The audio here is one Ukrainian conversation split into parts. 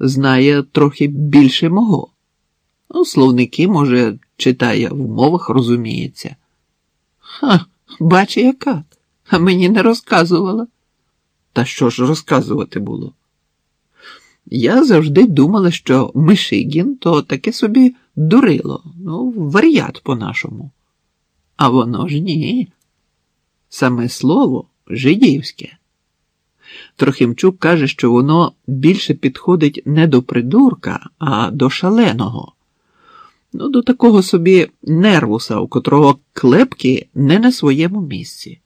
знає трохи більше мого. Ну, словники, може, читає в мовах, розуміється. Ха, бач, яка, а мені не розказувала. Та що ж розказувати було? Я завжди думала, що Мишигін то таке собі дурило, ну, варіат по-нашому. А воно ж ні. Саме слово жидівське. Трохимчук каже, що воно більше підходить не до придурка, а до шаленого. Ну, до такого собі нервуса, у котрого клепки не на своєму місці.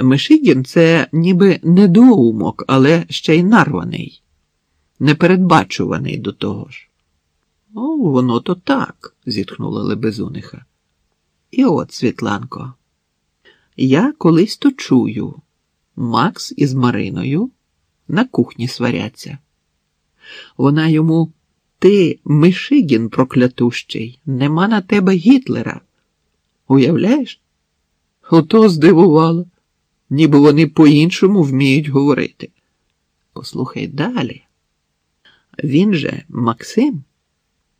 Мишигін це ніби недоумок, але ще й нарваний, непередбачуваний до того ж. О, воно то так, зітхнула Лебезуниха. І от, Світланко, я колись то чую, Макс із Мариною на кухні сваряться. Вона йому, ти, Мишигін проклятущий, нема на тебе Гітлера. Уявляєш? Ото здивувало, ніби вони по-іншому вміють говорити. Послухай далі. Він же Максим,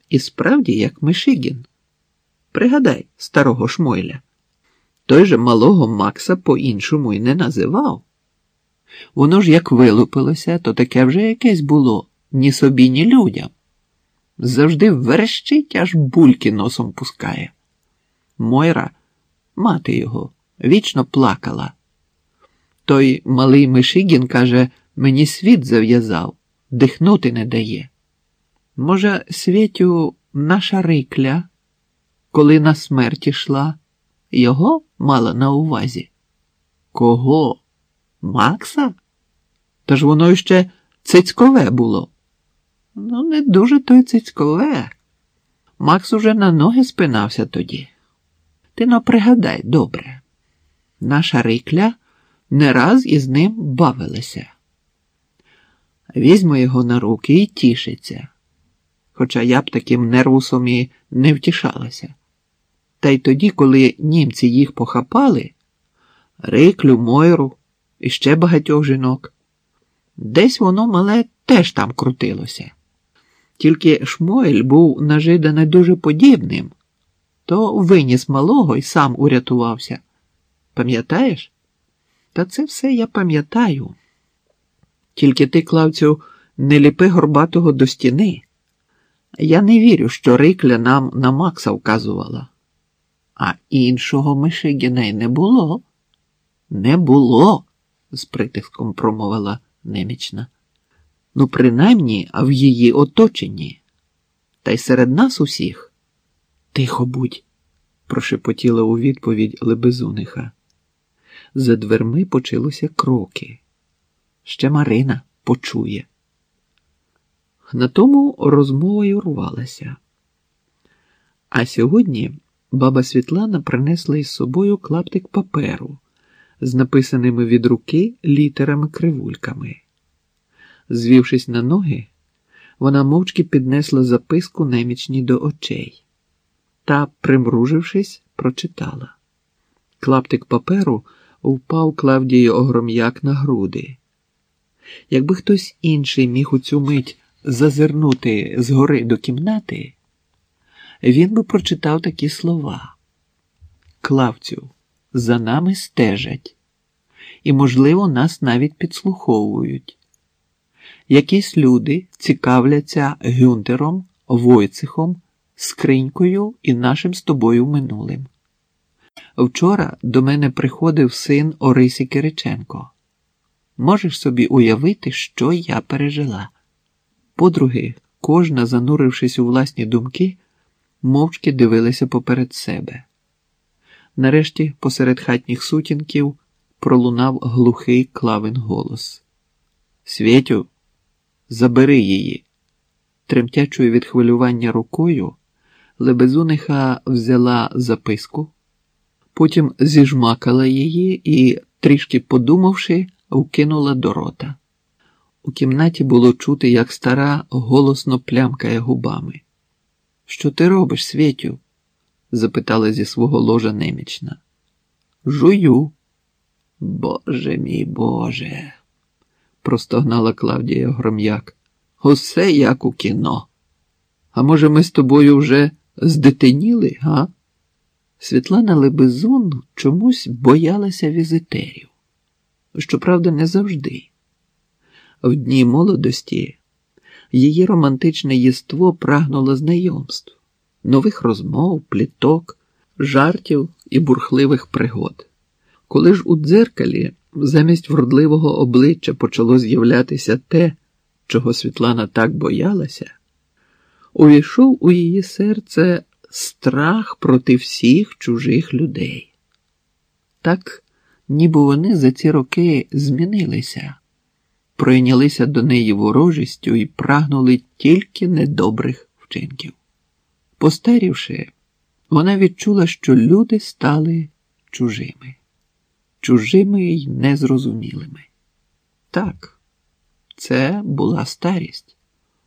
і справді як Мишигін. Пригадай старого Шмойля. Той же малого Макса по-іншому й не називав. Воно ж як вилупилося, то таке вже якесь було ні собі, ні людям. Завжди верещить, аж бульки носом пускає. Мойра, мати його, вічно плакала. Той малий Мишигін каже, мені світ зав'язав, дихнути не дає. Може, світю наша рикля, коли на смерть йшла, його мала на увазі? Кого? Макса? Та ж воно ще цицькове було. Ну, не дуже то й цицькове. Макс уже на ноги спинався тоді. Ти но пригадай добре, наша рикля не раз із ним бавилася. Візьмо його на руки і тішиться, хоча я б таким нервусом і не втішалася. Та й тоді, коли німці їх похапали, Риклю, Мойру і ще багатьох жінок, десь воно мале теж там крутилося. Тільки Шмойль був на дуже подібним, то виніс малого і сам урятувався. Пам'ятаєш? Та це все я пам'ятаю. Тільки ти, Клавцю, не ліпи горбатого до стіни. Я не вірю, що Рикля нам на Макса вказувала. А іншого Мишигіна й не було. Не було, з притиском промовила немічна. Ну, принаймні, а в її оточенні. Та й серед нас усіх. Тихо будь, прошепотіла у відповідь Лебезуниха. За дверми почалися кроки. Ще Марина почує. На тому розмова й урвалася. А сьогодні баба Світлана принесла із собою клаптик паперу з написаними від руки літерами-кривульками. Звівшись на ноги, вона мовчки піднесла записку немічні до очей та, примружившись, прочитала. Клаптик паперу впав Клавдії огром'як на груди. Якби хтось інший міг у цю мить зазирнути згори до кімнати, він би прочитав такі слова. Клавцю, за нами стежать, і, можливо, нас навіть підслуховують. Якісь люди цікавляться Гюнтером, Войцехом, скринькою і нашим з тобою минулим. Вчора до мене приходив син Орисі Кириченко. Можеш собі уявити, що я пережила. Подруги, кожна, занурившись у власні думки, мовчки дивилися поперед себе. Нарешті, посеред хатніх сутінків, пролунав глухий клавин голос. Свєтю, забери її. Тремтячою від хвилювання рукою, Лебезуниха взяла записку, потім зіжмакала її і, трішки подумавши, вкинула до рота. У кімнаті було чути, як стара голосно плямкає губами. Що ти робиш, Свєтю? Запитала зі свого ложа немічна. Жую. Боже мій Боже, простогнала Клавдія Гром'як. Усе як у кіно. А може, ми з тобою вже здетеніли, га? Світлана Лебезун чомусь боялася візитерів. Щоправда, не завжди. В дні молодості її романтичне єство прагнуло знайомств, нових розмов, пліток, жартів і бурхливих пригод. Коли ж у дзеркалі замість вродливого обличчя почало з'являтися те, чого Світлана так боялася, увійшов у її серце страх проти всіх чужих людей. Так, ніби вони за ці роки змінилися, пройнялися до неї ворожістю і прагнули тільки недобрих вчинків. Постарівши, вона відчула, що люди стали чужими, чужими й незрозумілими. Так, це була старість.